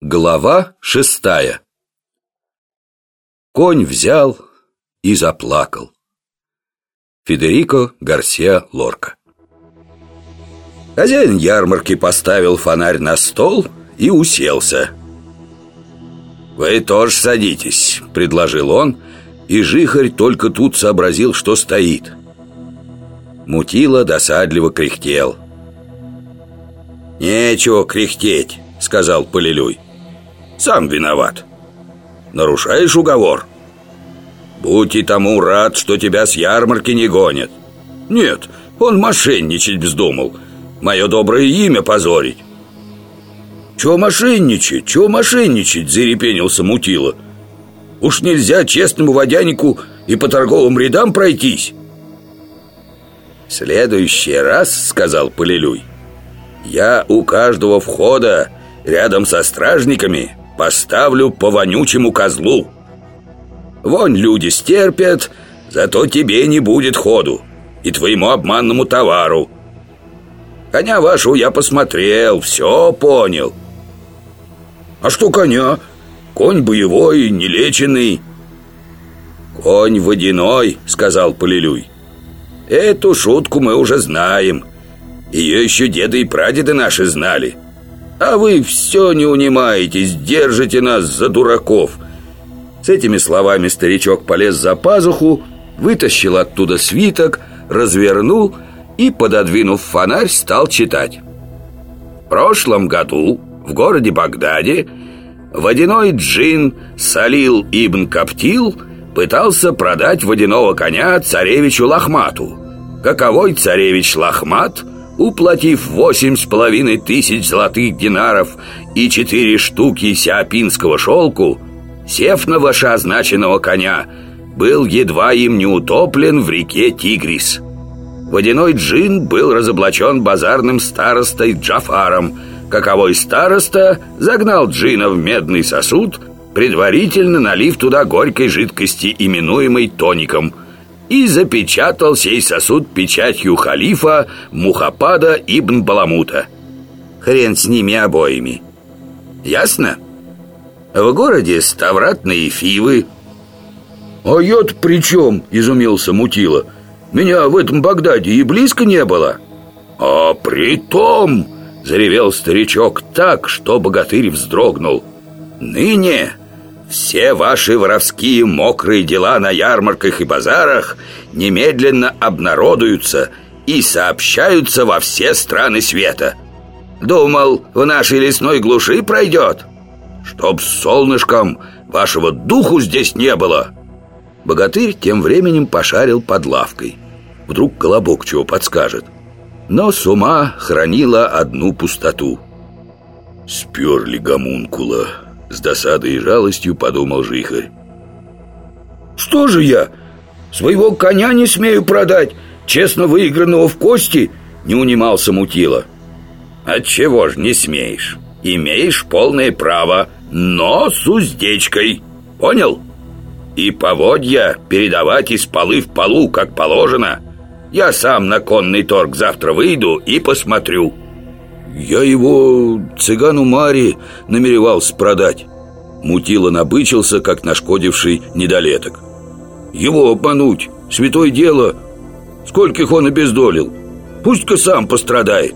Глава шестая Конь взял и заплакал. Федерико Гарсия Лорка Хозяин ярмарки поставил фонарь на стол и уселся. «Вы тоже садитесь», — предложил он, и жихарь только тут сообразил, что стоит. Мутила досадливо кряхтел. «Нечего кряхтеть», — сказал Полилюй. Сам виноват. Нарушаешь уговор? Будь и тому рад, что тебя с ярмарки не гонят. Нет, он мошенничать вздумал. Мое доброе имя позорить. Чего мошенничать, чего мошенничать, зарепенился Мутила. Уж нельзя честному водянику и по торговым рядам пройтись. «В следующий раз, — сказал Полилюй, — я у каждого входа рядом со стражниками поставлю по вонючему козлу. Вон люди стерпят, зато тебе не будет ходу и твоему обманному товару. Коня вашего я посмотрел, все понял. А что коня? Конь боевой, нелеченный. Конь водяной, сказал Полилюй. Эту шутку мы уже знаем. Ее еще деды и прадеды наши знали. — а вы все не унимаетесь, держите нас за дураков. С этими словами старичок полез за пазуху Вытащил оттуда свиток, развернул И, пододвинув фонарь, стал читать. В прошлом году в городе Багдаде Водяной джин Салил ибн Каптил Пытался продать водяного коня царевичу Лохмату. Каковой царевич Лохмат – уплатив восемь с половиной тысяч золотых динаров и четыре штуки сиапинского шелку, сев на вышеозначенного коня, был едва им не утоплен в реке Тигрис. Водяной джин был разоблачен базарным старостой Джафаром, каковой староста загнал джина в медный сосуд, предварительно налив туда горькой жидкости, именуемой тоником – и запечатал сей сосуд печатью халифа Мухапада ибн Баламута. Хрен с ними обоими. Ясно? В городе ставратные фивы. «А я-то при чем?» – изумился Мутила. «Меня в этом Багдаде и близко не было». «А при том!» – заревел старичок так, что богатырь вздрогнул. «Ныне все ваши воровские мокрые дела на ярмарках и базарах немедленно обнародуются и сообщаются во все страны света. Думал, в нашей лесной глуши пройдет? Чтоб солнышком вашего духу здесь не было!» Богатырь тем временем пошарил под лавкой. Вдруг колобок чего подскажет. Но с ума хранила одну пустоту. «Сперли гомункула!» С досадой и жалостью подумал Жихарь. «Что же я? Своего коня не смею продать, честно выигранного в кости?» Не унимался Мутила. «Отчего ж не смеешь? Имеешь полное право, но с уздечкой. Понял? И поводья передавать из полы в полу, как положено. Я сам на конный торг завтра выйду и посмотрю». Я его цыгану Мари намеревался продать. Мутила набычился, как нашкодивший недолеток. Его обмануть, святое дело. Скольких он обездолил? Пусть-ка сам пострадает.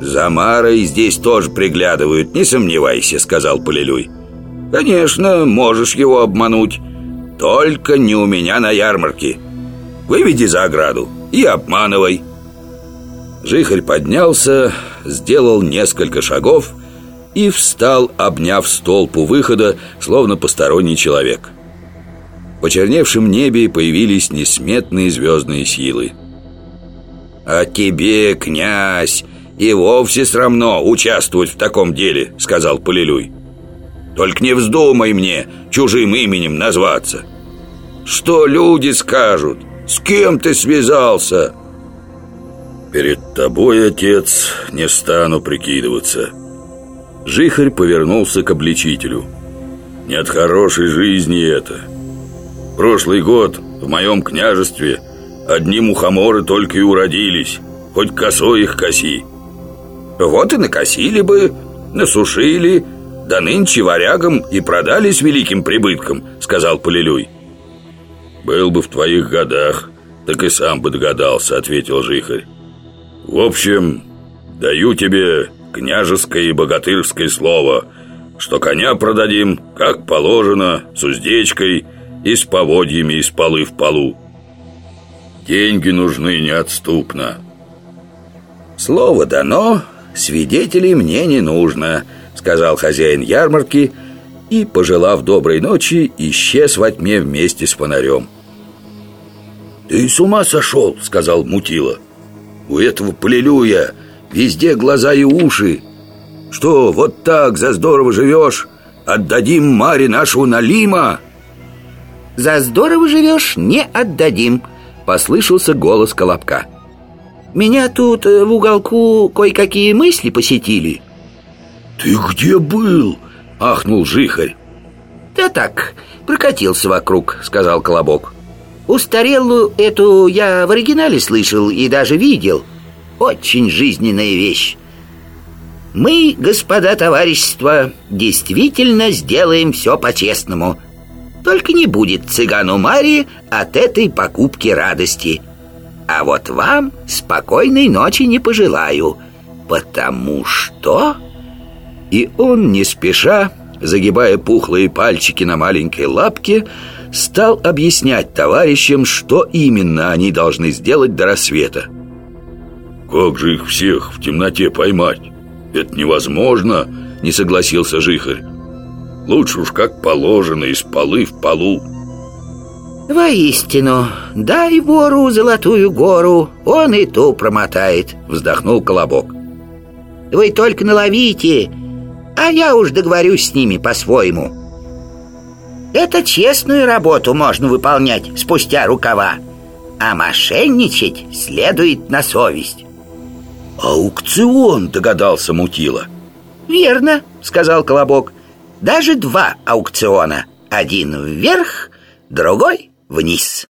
«За Марой здесь тоже приглядывают, не сомневайся», — сказал Полилюй. «Конечно, можешь его обмануть. Только не у меня на ярмарке. Выведи за ограду и обманывай» Жихарь поднялся, сделал несколько шагов и встал, обняв столб у выхода, словно посторонний человек. В почерневшем небе появились несметные звездные силы. «А тебе, князь, и вовсе срамно участвовать в таком деле», — сказал Полилюй. «Только не вздумай мне чужим именем назваться. Что люди скажут? С кем ты связался?» «Перед тобой, отец, не стану прикидываться». Жихарь повернулся к обличителю. «Не от хорошей жизни это. Прошлый год в моем княжестве одни мухоморы только и уродились, хоть косой их коси». «Вот и накосили бы, насушили, Да нынче варягам и продали с великим прибытком Сказал Полилюй Был бы в твоих годах Так и сам бы догадался, ответил Жихарь В общем, даю тебе княжеское и богатырское слово Что коня продадим, как положено, с уздечкой И с поводьями из полы в полу. Деньги нужны неотступно. Слово дано, свидетелей мне не нужно Сказал хозяин ярмарки И, пожелав доброй ночи, исчез во тьме вместе с фонарем. «Ты с ума сошел?» — сказал Мутила «У этого полилюя везде глаза и уши Что, вот так за здорово живешь? Отдадим Маре нашего Налима?» «За здорово живешь, не отдадим», — послышался голос Колобка «Меня тут э, в уголку кое-какие мысли посетили». «Ты где был?» — ахнул Жихарь «Да так, прокатился вокруг», — сказал Колобок Устарелую эту я в оригинале слышал и даже видел. Очень жизненная вещь. Мы, господа товарищества, действительно сделаем все по-честному. Только не будет цыгану Марии от этой покупки радости. А вот вам спокойной ночи не пожелаю Потому что... И он, не спеша, загибая пухлые пальчики на маленькой лапке, стал объяснять товарищам, что именно они должны сделать до рассвета. «Как же их всех в темноте поймать? Это невозможно!» — не согласился Жихарь. «Лучше уж как положено, из полы в полу». «Воистину, дай вору золотую гору, он и ту промотает», — вздохнул Колобок. «Вы только наловите, а я уж договорюсь с ними по-своему». Это честную работу можно выполнять спустя рукава. А мошенничать следует на совесть. «Аукцион!» — догадался Мутила. «Верно», — сказал Колобок. Даже два аукциона. Один вверх, другой вниз